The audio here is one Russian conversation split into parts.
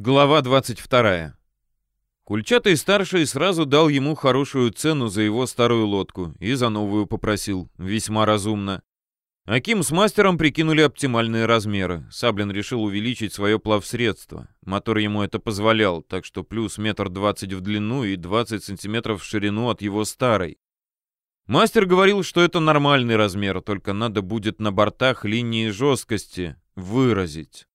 Глава 22. Кульчатый старший сразу дал ему хорошую цену за его старую лодку и за новую попросил, весьма разумно. Аким с мастером прикинули оптимальные размеры. Саблин решил увеличить свое плавсредство. Мотор ему это позволял, так что плюс метр двадцать в длину и 20 сантиметров в ширину от его старой. Мастер говорил, что это нормальный размер, только надо будет на бортах линии жесткости выразить.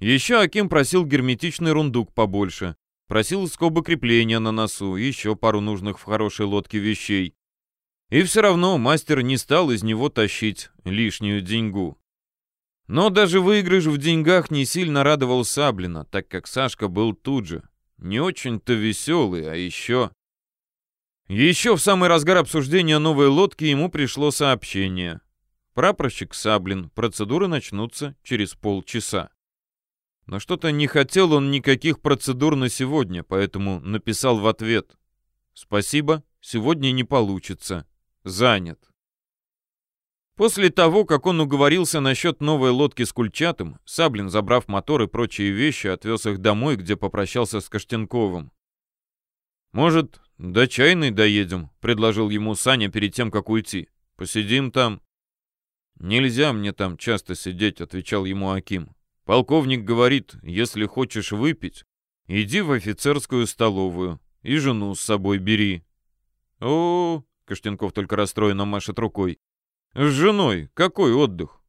Еще Аким просил герметичный рундук побольше. Просил скобы крепления на носу, еще пару нужных в хорошей лодке вещей. И все равно мастер не стал из него тащить лишнюю деньгу. Но даже выигрыш в деньгах не сильно радовал Саблина, так как Сашка был тут же. Не очень-то веселый, а еще... Еще в самый разгар обсуждения новой лодки ему пришло сообщение. Прапорщик Саблин, процедуры начнутся через полчаса. Но что-то не хотел он никаких процедур на сегодня, поэтому написал в ответ. «Спасибо, сегодня не получится. Занят». После того, как он уговорился насчет новой лодки с Кульчатым, Саблин, забрав мотор и прочие вещи, отвез их домой, где попрощался с Каштенковым. «Может, до чайной доедем?» — предложил ему Саня перед тем, как уйти. «Посидим там». «Нельзя мне там часто сидеть», — отвечал ему Аким. Полковник говорит, если хочешь выпить, иди в офицерскую столовую и жену с собой бери. О, Каштенков только расстроенно машет рукой. С женой какой отдых?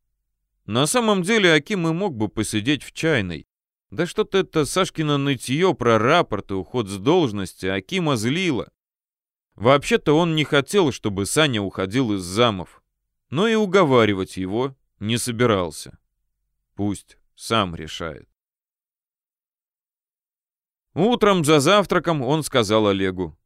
На самом деле Аким и мог бы посидеть в чайной. Да что-то это Сашкино нытье про рапорт и уход с должности Акима злило. Вообще-то он не хотел, чтобы Саня уходил из замов, но и уговаривать его не собирался. Пусть сам решает. Утром за завтраком он сказал Олегу.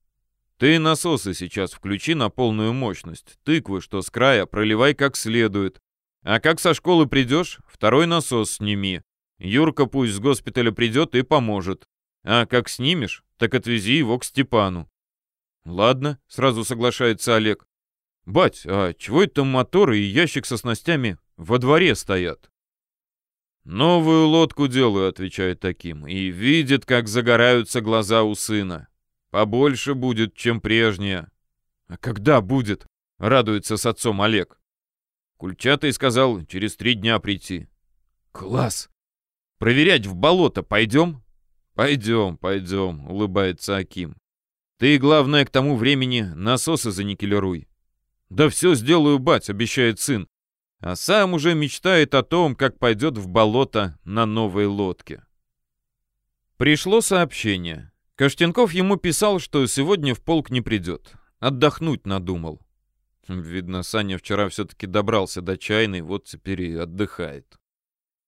«Ты насосы сейчас включи на полную мощность. Тыквы, что с края, проливай как следует. А как со школы придешь, второй насос сними. Юрка пусть с госпиталя придет и поможет. А как снимешь, так отвези его к Степану». «Ладно», — сразу соглашается Олег. «Бать, а чего это моторы и ящик со снастями во дворе стоят?» «Новую лодку делаю», — отвечает таким, и видит, как загораются глаза у сына. «Побольше будет, чем прежняя». «А когда будет?» — радуется с отцом Олег. Кульчатый сказал, через три дня прийти. «Класс! Проверять в болото пойдем?» «Пойдем, пойдем», — улыбается Аким. «Ты, главное, к тому времени насосы заникелируй». «Да все сделаю, бать», — обещает сын а сам уже мечтает о том, как пойдет в болото на новой лодке. Пришло сообщение. Каштенков ему писал, что сегодня в полк не придет. Отдохнуть надумал. Видно, Саня вчера все-таки добрался до чайной, вот теперь и отдыхает.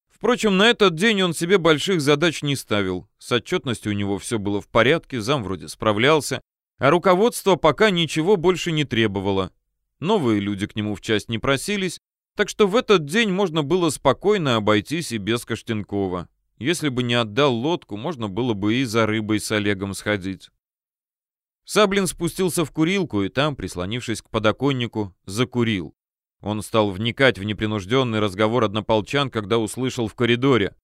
Впрочем, на этот день он себе больших задач не ставил. С отчетностью у него все было в порядке, зам вроде справлялся, а руководство пока ничего больше не требовало. Новые люди к нему в часть не просились, так что в этот день можно было спокойно обойтись и без Каштенкова. Если бы не отдал лодку, можно было бы и за рыбой с Олегом сходить. Саблин спустился в курилку и там, прислонившись к подоконнику, закурил. Он стал вникать в непринужденный разговор однополчан, когда услышал в коридоре.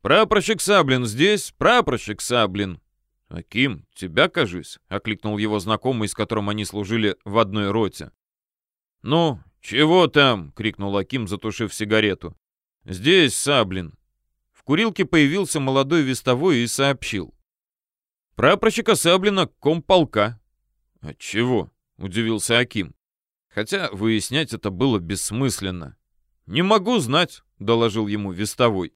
«Прапорщик Саблин здесь? Прапорщик Саблин!» «Аким, тебя, кажись?» — окликнул его знакомый, с которым они служили в одной роте. «Ну, «Чего там?» — крикнул Аким, затушив сигарету. «Здесь Саблин». В курилке появился молодой вестовой и сообщил. «Прапорщика Саблина комполка». «Отчего?» — удивился Аким. Хотя выяснять это было бессмысленно. «Не могу знать», — доложил ему вестовой.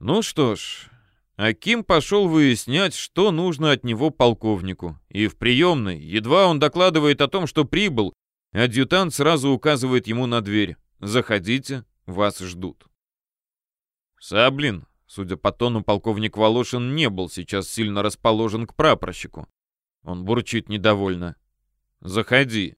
Ну что ж, Аким пошел выяснять, что нужно от него полковнику. И в приемной, едва он докладывает о том, что прибыл, Адъютант сразу указывает ему на дверь. «Заходите, вас ждут». Саблин, судя по тону, полковник Волошин не был сейчас сильно расположен к прапорщику. Он бурчит недовольно. «Заходи».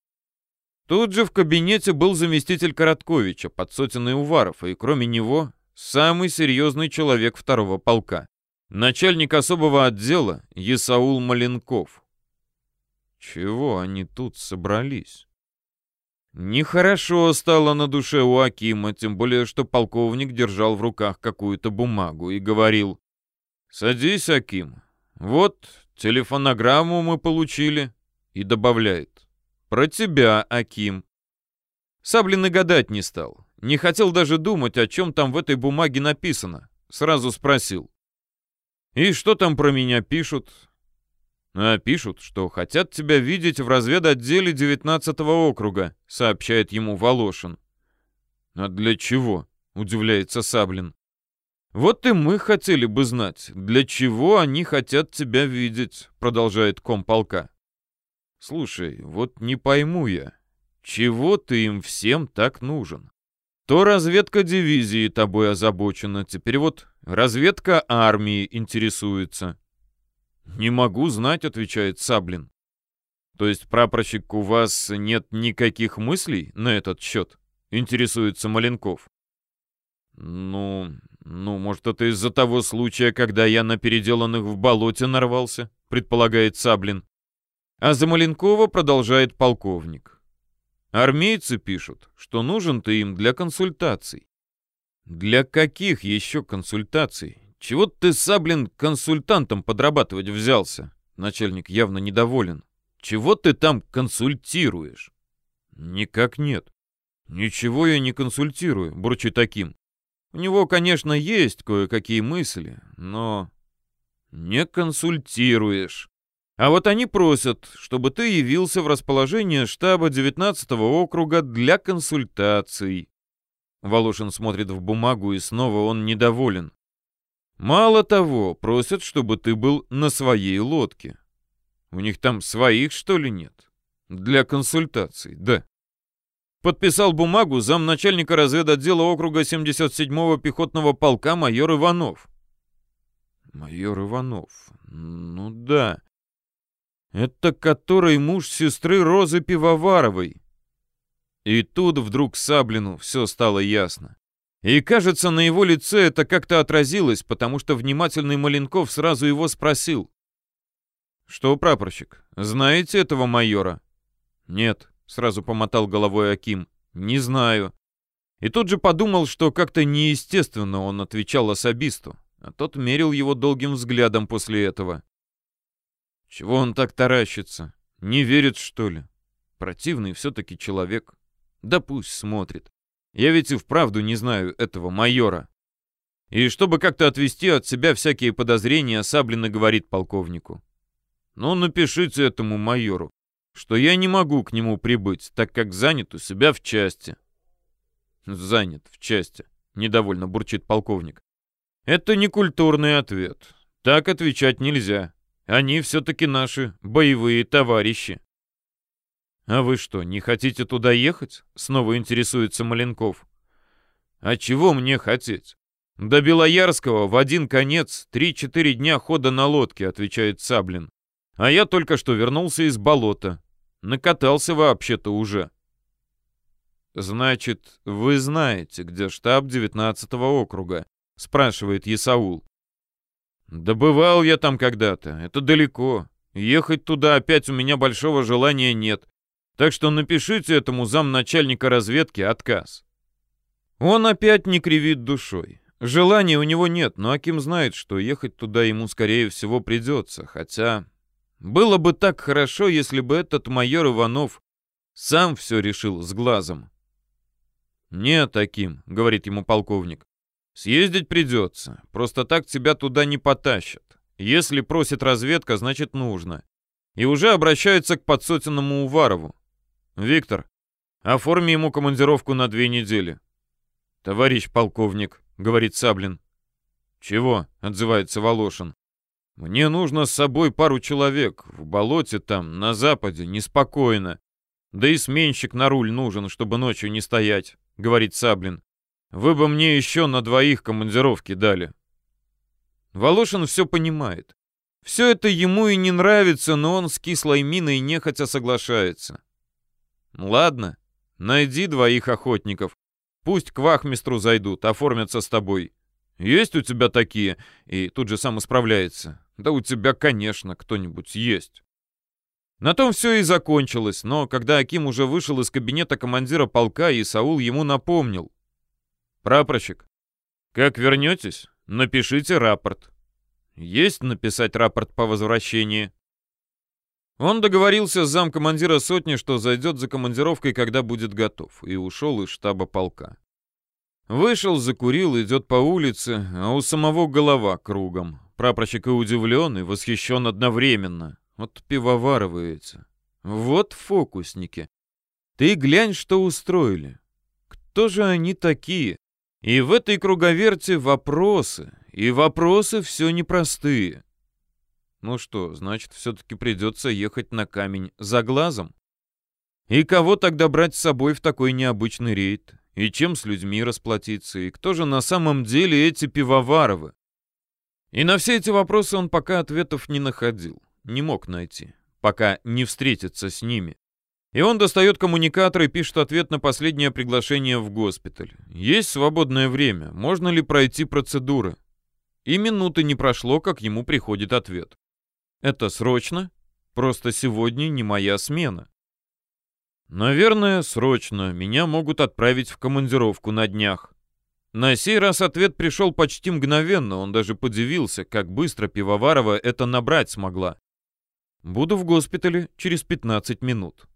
Тут же в кабинете был заместитель Коротковича, подсотенный Уваров, и кроме него самый серьезный человек второго полка. Начальник особого отдела Исаул Маленков. Чего они тут собрались? Нехорошо стало на душе у Акима, тем более, что полковник держал в руках какую-то бумагу и говорил, «Садись, Аким. Вот, телефонограмму мы получили». И добавляет. «Про тебя, Аким». Саблин и гадать не стал. Не хотел даже думать, о чем там в этой бумаге написано. Сразу спросил. «И что там про меня пишут?» «А пишут, что хотят тебя видеть в разведотделе 19-го округа», сообщает ему Волошин. «А для чего?» — удивляется Саблин. «Вот и мы хотели бы знать, для чего они хотят тебя видеть», — продолжает комполка. «Слушай, вот не пойму я, чего ты им всем так нужен? То разведка дивизии тобой озабочена, теперь вот разведка армии интересуется». «Не могу знать», — отвечает Саблин. «То есть, прапорщик, у вас нет никаких мыслей на этот счет?» — интересуется Маленков. «Ну, ну, может, это из-за того случая, когда я на переделанных в болоте нарвался», — предполагает Саблин. А за Маленкова продолжает полковник. Армейцы пишут, что нужен ты им для консультаций. Для каких еще консультаций? Чего ты, Саблин, консультантом подрабатывать взялся? Начальник явно недоволен. Чего ты там консультируешь? Никак нет. Ничего я не консультирую, бурчит таким. У него, конечно, есть кое-какие мысли, но... Не консультируешь. А вот они просят, чтобы ты явился в расположение штаба 19-го округа для консультаций. Волошин смотрит в бумагу, и снова он недоволен. Мало того, просят, чтобы ты был на своей лодке. У них там своих, что ли, нет? Для консультаций, да. Подписал бумагу замначальника разведотдела округа 77-го пехотного полка майор Иванов. Майор Иванов. Ну да. Это который муж сестры Розы Пивоваровой. И тут вдруг Саблину все стало ясно. И кажется, на его лице это как-то отразилось, потому что внимательный Маленков сразу его спросил. «Что, прапорщик, знаете этого майора?» «Нет», Сразу помотал головой Аким. «Не знаю». И тут же подумал, что как-то неестественно он отвечал особисту, а тот мерил его долгим взглядом после этого. Чего он так таращится? Не верит, что ли? Противный все-таки человек. Да пусть смотрит. Я ведь и вправду не знаю этого майора. И чтобы как-то отвести от себя всякие подозрения, Саблина говорит полковнику. Ну, напишите этому майору что я не могу к нему прибыть, так как занят у себя в части. Занят в части, недовольно бурчит полковник. Это не культурный ответ. Так отвечать нельзя. Они все-таки наши боевые товарищи. А вы что, не хотите туда ехать? Снова интересуется Маленков. А чего мне хотеть? До Белоярского в один конец три-четыре дня хода на лодке, отвечает Саблин. А я только что вернулся из болота. Накатался вообще-то уже. Значит, вы знаете, где штаб 19-го округа? Спрашивает Исаул. Да бывал я там когда-то. Это далеко. Ехать туда опять у меня большого желания нет. Так что напишите этому замначальника разведки отказ. Он опять не кривит душой. Желания у него нет, но Аким знает, что ехать туда ему, скорее всего, придется. Хотя было бы так хорошо, если бы этот майор Иванов сам все решил с глазом. «Не таким», — говорит ему полковник. «Съездить придется. Просто так тебя туда не потащат. Если просит разведка, значит нужно». И уже обращается к подсотенному Уварову. «Виктор, оформи ему командировку на две недели». «Товарищ полковник», — говорит Саблин. «Чего?» — отзывается Волошин. Мне нужно с собой пару человек. В болоте там, на западе, неспокойно. Да и сменщик на руль нужен, чтобы ночью не стоять, говорит Саблин. Вы бы мне еще на двоих командировки дали. Волошин все понимает. Все это ему и не нравится, но он с кислой миной нехотя соглашается. Ладно, найди двоих охотников. Пусть к вахмистру зайдут, оформятся с тобой. Есть у тебя такие? И тут же сам исправляется. Да у тебя, конечно, кто-нибудь есть. На том все и закончилось, но когда Аким уже вышел из кабинета командира полка, Исаул ему напомнил. «Прапорщик, как вернетесь, напишите рапорт». Есть написать рапорт по возвращении. Он договорился с замкомандира сотни, что зайдет за командировкой, когда будет готов, и ушел из штаба полка. Вышел, закурил, идет по улице, а у самого голова кругом. Прапорщик и удивлен, и восхищен одновременно. Вот пивоваровы. Вот фокусники. Ты глянь, что устроили. Кто же они такие? И в этой круговерте вопросы. И вопросы все непростые. Ну что, значит, все-таки придется ехать на камень за глазом? И кого тогда брать с собой в такой необычный рейд? И чем с людьми расплатиться? И кто же на самом деле эти пивоваровы? И на все эти вопросы он пока ответов не находил, не мог найти, пока не встретится с ними. И он достает коммуникатор и пишет ответ на последнее приглашение в госпиталь. Есть свободное время, можно ли пройти процедуры? И минуты не прошло, как ему приходит ответ. Это срочно? Просто сегодня не моя смена. Наверное, срочно. Меня могут отправить в командировку на днях. На сей раз ответ пришел почти мгновенно, он даже подивился, как быстро Пивоварова это набрать смогла. Буду в госпитале через 15 минут.